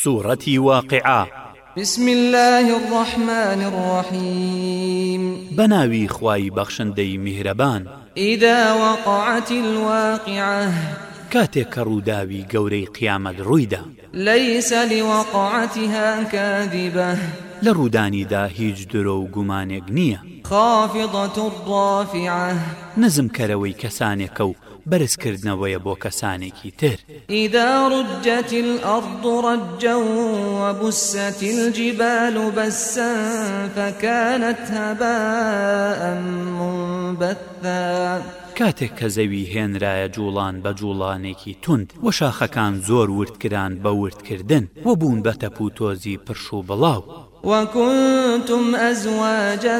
سوورەتی واقعا بسم الله الرحمن الرحيم بناوي خواي بخشندي مهربان إذا وقعت الواقعة کاتێک کە ڕووداوی گەورەی قیامەت ڕوویدا لەیسەلی وەقعاتیهان کەدیبە لە ڕوودانیدا هیچ درۆ و گومانێک نییە خافضەت ڕافعە نزم کەرەوەی کەسانێکە و بەرزکردنەوەیە بۆ کەسانێکی تر ئیدا ڕجەتی ئەڕد ڕەجەوە بوسەتی جیبال و بەسەفەکانت هەبە بەتە. کاتێک کە زەوی هێنرایە جوڵان بە جوڵانێکی تند و شاخەکان زۆر وردکران بە وردکردن و بوون بە تەپوتۆزی پرش و بڵاو وكنتم أزواجا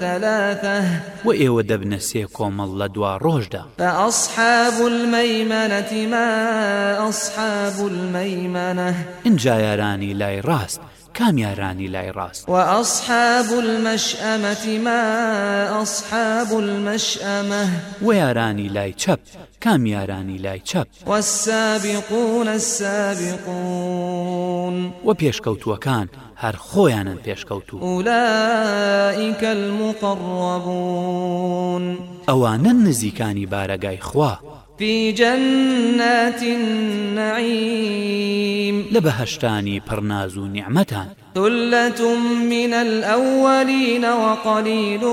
ثلاثة وإيو دبن سيكوم الله دوا روجدا فأصحاب الميمنة ما أصحاب الميمنة إن جايراني لاي راست کامیارانی لای ڕاست و ئەصحاب المەشئەمەتی ما ئەصحاب المەشئەمە و یارانی لای چەپ کامیارانی لای چەپ والسابقون السابقون و پێشکەوتووەکان هەر خۆیانن پێشکەوتو ئولائیکە المقڕبوون ئەوانە نزیکانی بارەگای خوا في جنات النعيم لبهشتاني برناز نعمتان ثلة من الأولين وقليل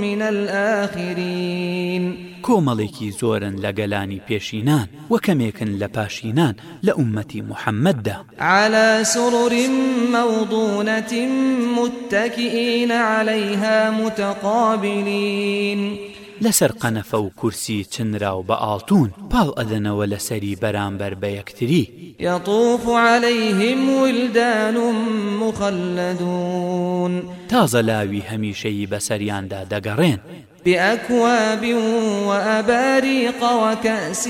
من الآخرين کۆمەڵێکی زۆرن لە گەلانی پێشینان و کەمێکن لە پاشینان لە عومەتی محەممەددا على سرر موضونة متكئين عليها متقابلين لەسەر قەنەفە و کورسی چنراو بە ئاڵتون پاڵ ئەدەنەوە لەسەری بەرامبەر بە یەکتری یاطوف عليهلەیهم ولدان و مخەلدون تازە لاوی هەمیشەی بەسەریاندا دەگەڕێن بأكواب وأباريق وكأس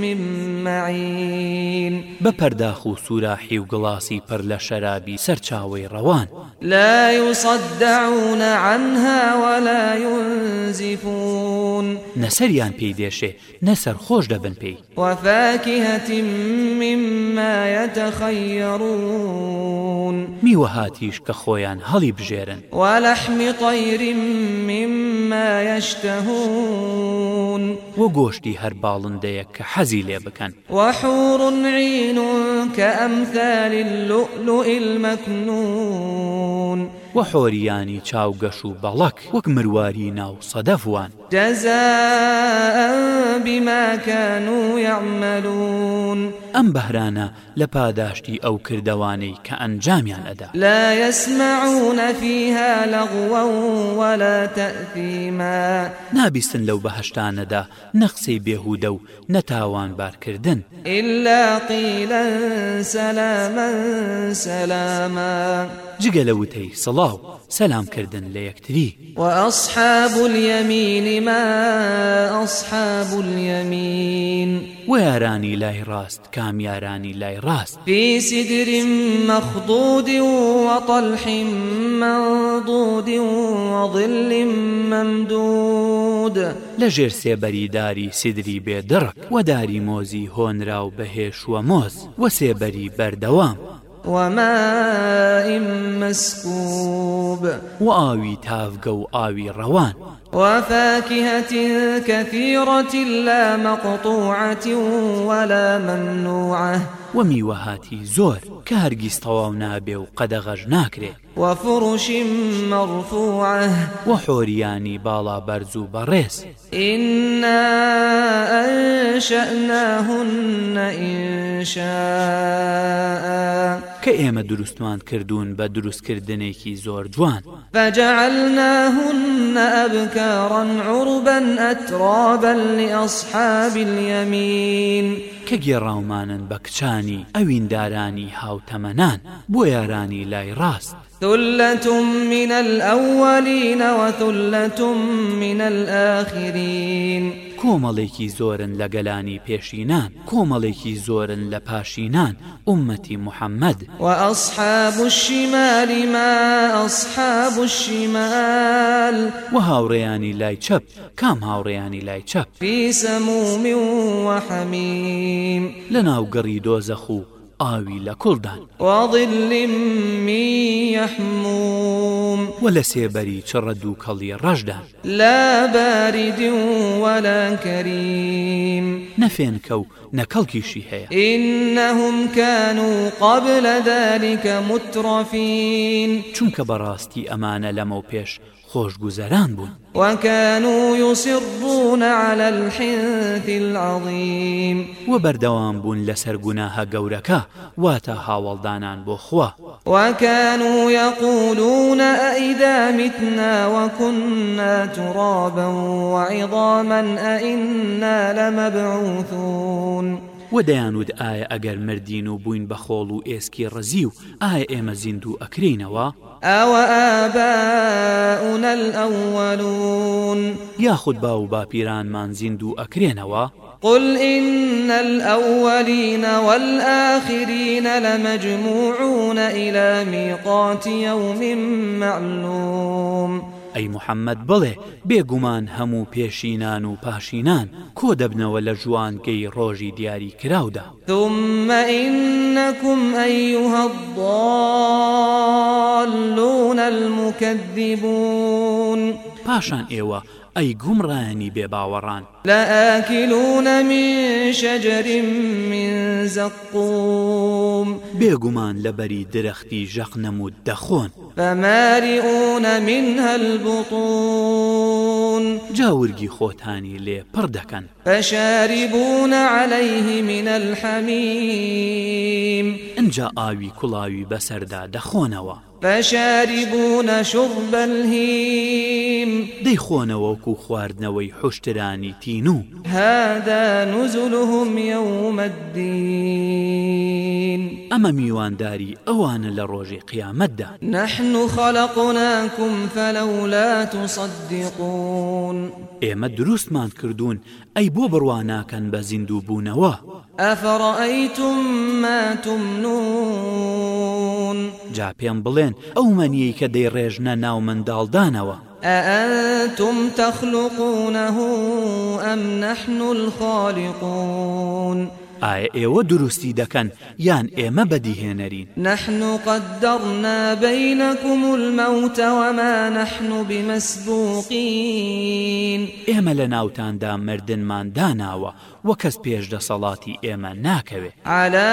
من معين بپرداخ و سوراحی و گڵاسی پڕ لە شەرابی سەرچاوی ڕەوان لا يصدعون عنها ولا ينزفون نەسەریان پێی دێشێ نەسەر خۆش دەبن پێی وەفاکیهەتی مما يتخيرون میوەهاتیش کە خۆیان هەڵی بژێرن ولحمی طير مما يشتهون و گۆشتی هەر باڵندەیە کە حەزی لێ بکەن وحورڕعین کە ئەمثال اللؤلؤ المەکنون وە حۆریانی چاوگەش و بەڵک وەک مرواری ناو سەدەفوان جەزە بیماکەن و یعملون ئەم بەهرانە لە پاداشتی ئەو کردوانەی کە ئەنجامیان ئەدا لا يسمعون فيها لغوا ولا تأثيما نابستن لەو بەهشتانەدا نەخسەی بێهودە و نەتاوان بارکردن إلا قيلا سلاما سلاما جگە لە وتەی سەڵاو سەلامکردن لە یەکتری و ئەصحاب اليمینی ما ئەصحاب اليمین و یارانی لای ڕاست کام یارانی لای ڕاست پیسی دریم مەخدودی و وەطلحیم مەدودی و وەظلیم مەمدود لەژێر سێبەریداری سیدری بێدڕک وەداری مۆزی هۆنرا و بەهێشوە مۆز وە سێبەری بەردەوام وماء مسكوب وآوي تافقو آوي روان وفاكهة كثيرة لا مقطوعة ولا ممنوعة وميوهاتي زور كهرجيز طواو نابي وقدغج ناكري وفرش مرفوعة وحورياني بالا برزو بريس إنا أنشأناهن إن شاء کە ئێمە دروستمان کردوون بە دروستکردنێکی زۆر جوان فجعلناهن أبكارا عربا أترابا لأصحاب اليمين کە گێڕاومانن بە کچانی ئەویندارانی هاوتەمەنان بۆ یارانی لای ڕاست ثلة من الأولين وثلة من الآخرين کۆمەڵێکی زۆرن لە گەلانی پێشینان کۆمەڵێکی زۆرن لە پاشینان عمەتی محەممەد و ئەسحاب و شیمالی ما ئەسحاب و شیمال و هاوڕێیانی لای چەپ کام هاوڕێیانی لای چەپ پیسەمومی وحەمیم لە ناوگەڕی دۆزەخ و ئاوی لە کوڵدان واضل من يحمون و لە سێبەری چڕە دوو کەڵی ڕەشدا لا باریدی وەلا کەریم نەفێنکە و نەکەڵکیشی هەیە إنهم كانوا قبل ذلك مترفين چونکە بەڕاستی ئەمانە لەمە و پێش خۆشگوزەران بوون وەکەن و یوسڕبووە على الحنتی العظیم و بەردەوام بوون لەسەر گوناهە گەورەکە واتە هاوڵدانان بۆ خوا وەکەن و یەقولونە ئەئیدامیتنا وەکونا تڕابە وعیضامەن ئەئنا لەمەبعوثون و دەیانود ئایا ئەگەر مردین و بووین بە خۆڵ و ئێسکی ڕزی و ئایا ئێمە زیند و ئەکرینەوە ئەوە ئاباونەل ئەوەلون یاخود با و باپیرانمان زیند و ئەکرێنەوە قل إن الأولين والآخرين لمجموعون إلى ميقات يوم معلوم ئەی محەممەد بڵێ بێگومان هەموو پێشینان و پاشینان کۆ دەبنەوە لە ژوانکەی ڕۆژی دیاری کراودا ثمئینەکم ئەیهەڵونە المکەدیبوون پاشان ئێوە ئەی گومڕانی بێباوەڕان لە ئەکیلونە من شەجری من زەقوم بێگومان لەبەری درەختی ژەق نەمود دەخۆن فەمەریونە من هەلبوتون جاورگی خۆتانی لێ پڕ دەکەن فەشاریبوونە عەلەیهی منە الحەمیم ئەجا ئاوی کوڵاوی بەسەردا دەخۆنەوە فشاربون شرب الهيم دي خوانوكو خواردنوي حشتراني تينو هذا نزلهم يوم الدين أما ميوان داري أوان لروج قيامت نحن خلقناكم فلولا تصدقون ئێمە دروستمان کردوون ئەی بۆ بڕواناکەن بە زیندوو بوونەوە ئەفڕئیتم ما تمنون جا پێم بڵێن ئەو مەنیەی کە دەی ڕێژنە ناو منداڵدانەوە ئەتم تەخلوقونەه ئەم نەحن الخالیقون. ئایا ئێوە دروستی دەکەن یان ئێمە بەدیهێنەرین نحن قدرنا بينكم الموت وما نحن بمسبوقين ئێمە لە ناوتاندا مردنمان داناوە وە کەس پێش دەسەڵاتی ئێمە ناکەوێت على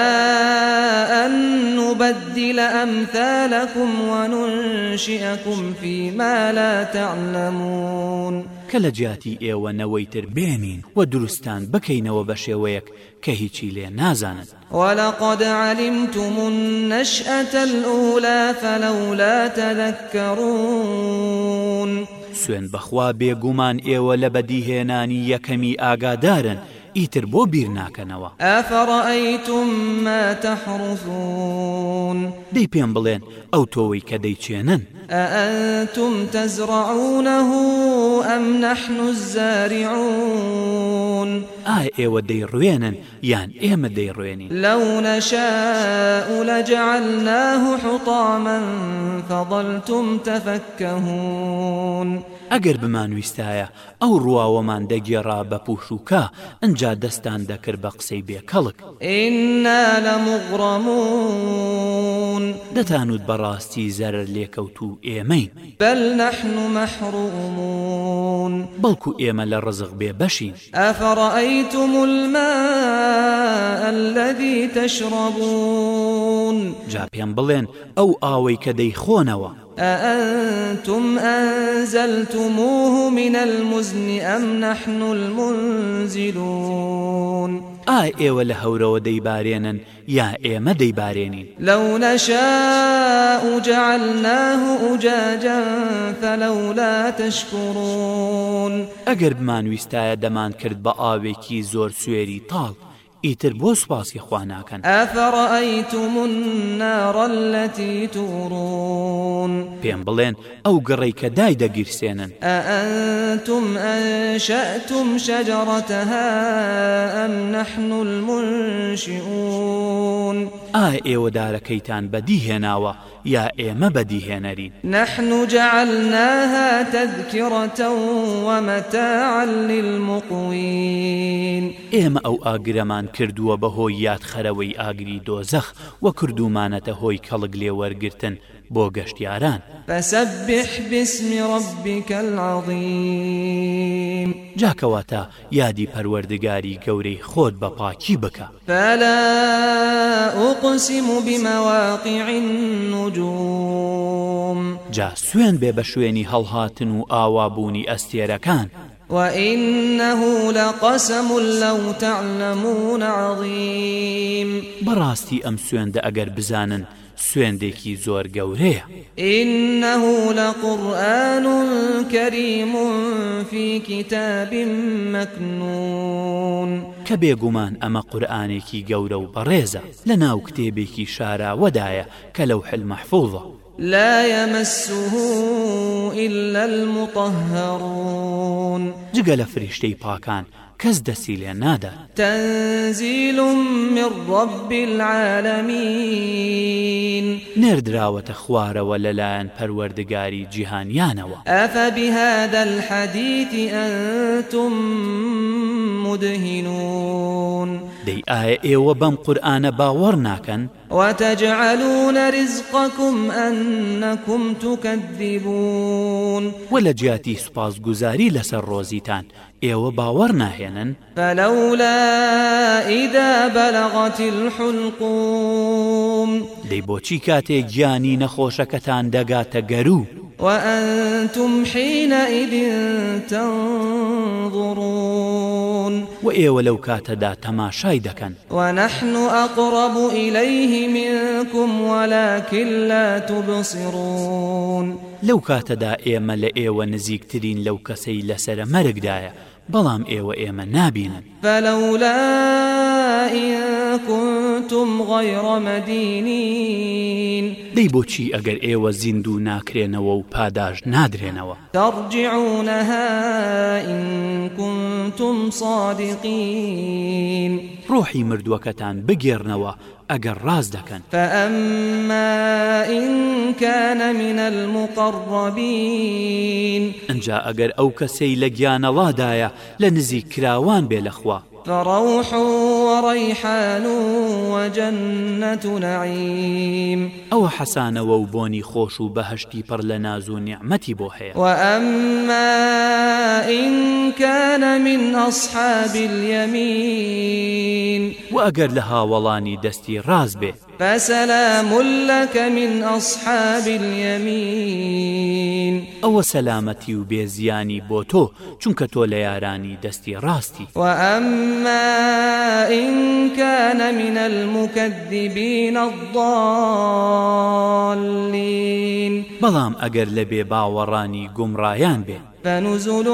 أن نبدل أمثالكم وننشئكم فيما لا تعلمون کە لە جیاتی ئێوە نەوەی تر بێنین و دروستان بکەینەوە بە شێوەیەک کە هیچی لێ نازانن وەلاقد علیمتمون نەشئەتە الأولى فەلەولا تذكرون سوێن بەخوا بێگومان ئێوە لە بەدیهێنانی یەکەمی ئاگادارن ئیتر بۆ بیر ناکەنەوە ئەفڕئیتممە تەحڕفون دەی پێم بڵێن ئەو تۆی کە دەیچێنن ئەتم تەزڕعونەه ئەم نەحن الزاریعون ئایا ئێوە دەیڕوێنن یان ئێمە دەیڕوێنی لەو نەشاء لەجعلناه حطاما فضلتم تفكهون ئەگەر بمانویستایە ئەو ڕواوەمان دەگێڕا بە پوشوکە ئەجا دەستان دەکرد بە قسەی بێکەڵک ئنا لە مغڕمون دەتانوت بەڕاستی زەرر لێکەوت و ئێمەین بەل نەحن و مەحڕومون بەڵکو ئێمە لە ڕزق بێ بەشین ئەفڕائیتم الماء الذي تشربون تبصرون جا پێم بڵێن ئەو ئاوەی کە دەیخۆنەوە أأنتم أنزلتموه من المزن أم نحن المنزلون ئا ئێوە لە هەورەوە دەیبارێنن یا ئێمە دەیبارێنین لەو نەشاء جعلناه ئوجاجا فلولا تشکڕون ئەگەر بمان ویستایە دەمان کرد بە ئاوێکی زۆر سوێری تاڵ ئیتر بۆ سوپاسی خوا ناکەن ئەفڕیتمون ناڕەتی توڕون پێم بڵێن ئەو گەڕی کە دای دەگیرسێنن ئەتم ئەشەتم شەجارڕەتەها ئەم نەحن المنشیون ئای ئێوە دارەکەیتان بەدیهێناوە یا ئێمە بەدیهێنەرین نحن جعلناها تذكرة ومتاعا للمقوين ئێمە ئەو ئاگرەمان کردووە بەهۆی یادخەرەوەی ئاگری دۆزەخ وە کردومانەتە هۆی کەڵک لێوەرگتن بۆ گەشتیاران بەسەبح بسمی ڕبیکە العظیم جاکەواتە یادی پەروەردگاری گەورەی خۆت بە پاکی بکە فلا ئۆقسیم و بمەواقیعین نجوم جا سوێن بێ بە شوێنی هەڵهاتن و ئاوابوونی ئەستێرەکان وإنه لقسم لو تعلمون عظيم براستي أم سوين دا أجر بزانن سوێندێکی زۆر گەورەیە إنه لقرآن كريم في كتاب مكنون کە بێگومان ئەمە قورآانێکی گەورە و بەڕێزە لە ناو کتێبێکی شاراوەدایە کە لەو حلمەحفوظە لا يمسه إلا المطهرون جگە لە فریشتەی پاکان کەس دەسی لێ نادا تەنزیل من رب العالمین نردراوەتە خوارەوە لەلایەن پەروەردگاری جیهانیانەوە ئەفە بهذا الحديث أنتم مدهنون دەی ئایا ئێوە بەم قورآانە باوەڕ ناکەن وتەجعلونە ریزقکم ئەنەکم توکەدیبوون وە لە جیاتی سوپاسگوزاری لەسەر ڕۆزیتان ئێوە باوەڕ ناهێنن فەلەولا ئیدا بەلەغاتی الحلقوم دەی بۆچی کاتێک گیانی نەخۆشەکەتان دەگاتە گەرو وأنتم حينئذ تنظرون و ئێوە لەو کاتەدا تەماشای دەکەن ونحن أقرب إليه منكم ولكن لا تبصرون لەو کاتەدا ئێمە لە ئێوە نزیکترین لەو کەسەی لەسرە مەرگدایە بەڵام ئێوە ئێمە نابینن فلولا إن كنتم غير مدينين دەی بۆچی ئەگەر ئێوە زیندوو ناکرێنەوە و پاداش نادرێنەوە تەڕجیعونەها ئینکتم صادقین ڕۆحی مردووەکەتان بگێڕنەوە ئەگەر ڕاز دەکەن فأما إن كان من المقربين ئەجا ئەگەر ئەو کەسەی لە گیانەڵادایە لە نزیک کراوان بێ لەخوا فروح وريحان وجنة نعيم أو حسان وبوني خوش بهشتي پر لناز نعمتي بوحي وأما إن كان من أصحاب اليمين وأجر لها ولاني دستي راز به فسلام لك من أصحاب اليمين أو سلامتي وبيزياني بوتو چونك تو لياراني دستي راستي وأما إن فإن كان من المكذبين الضالين بەڵام ئەگەر لە بێ باوەڕانی گومڕایان بێن فنزل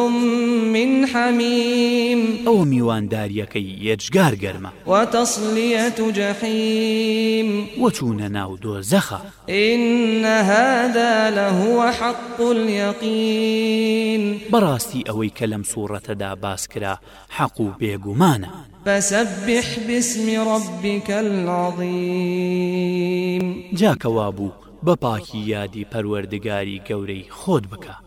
من حميم أو ميوان داريكي يجغار قرمة وتصلية جحيم وچون ناو دوزخة إن هذا لهو حق اليقين براستي أوي كلم سورة دا باسكرا حقو بيقمانا فسبح باسم ربك العظيم جاك وابو بەپاکی یادی پەروەردگاری گەورەی خۆت بکە